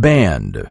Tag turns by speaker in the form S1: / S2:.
S1: band.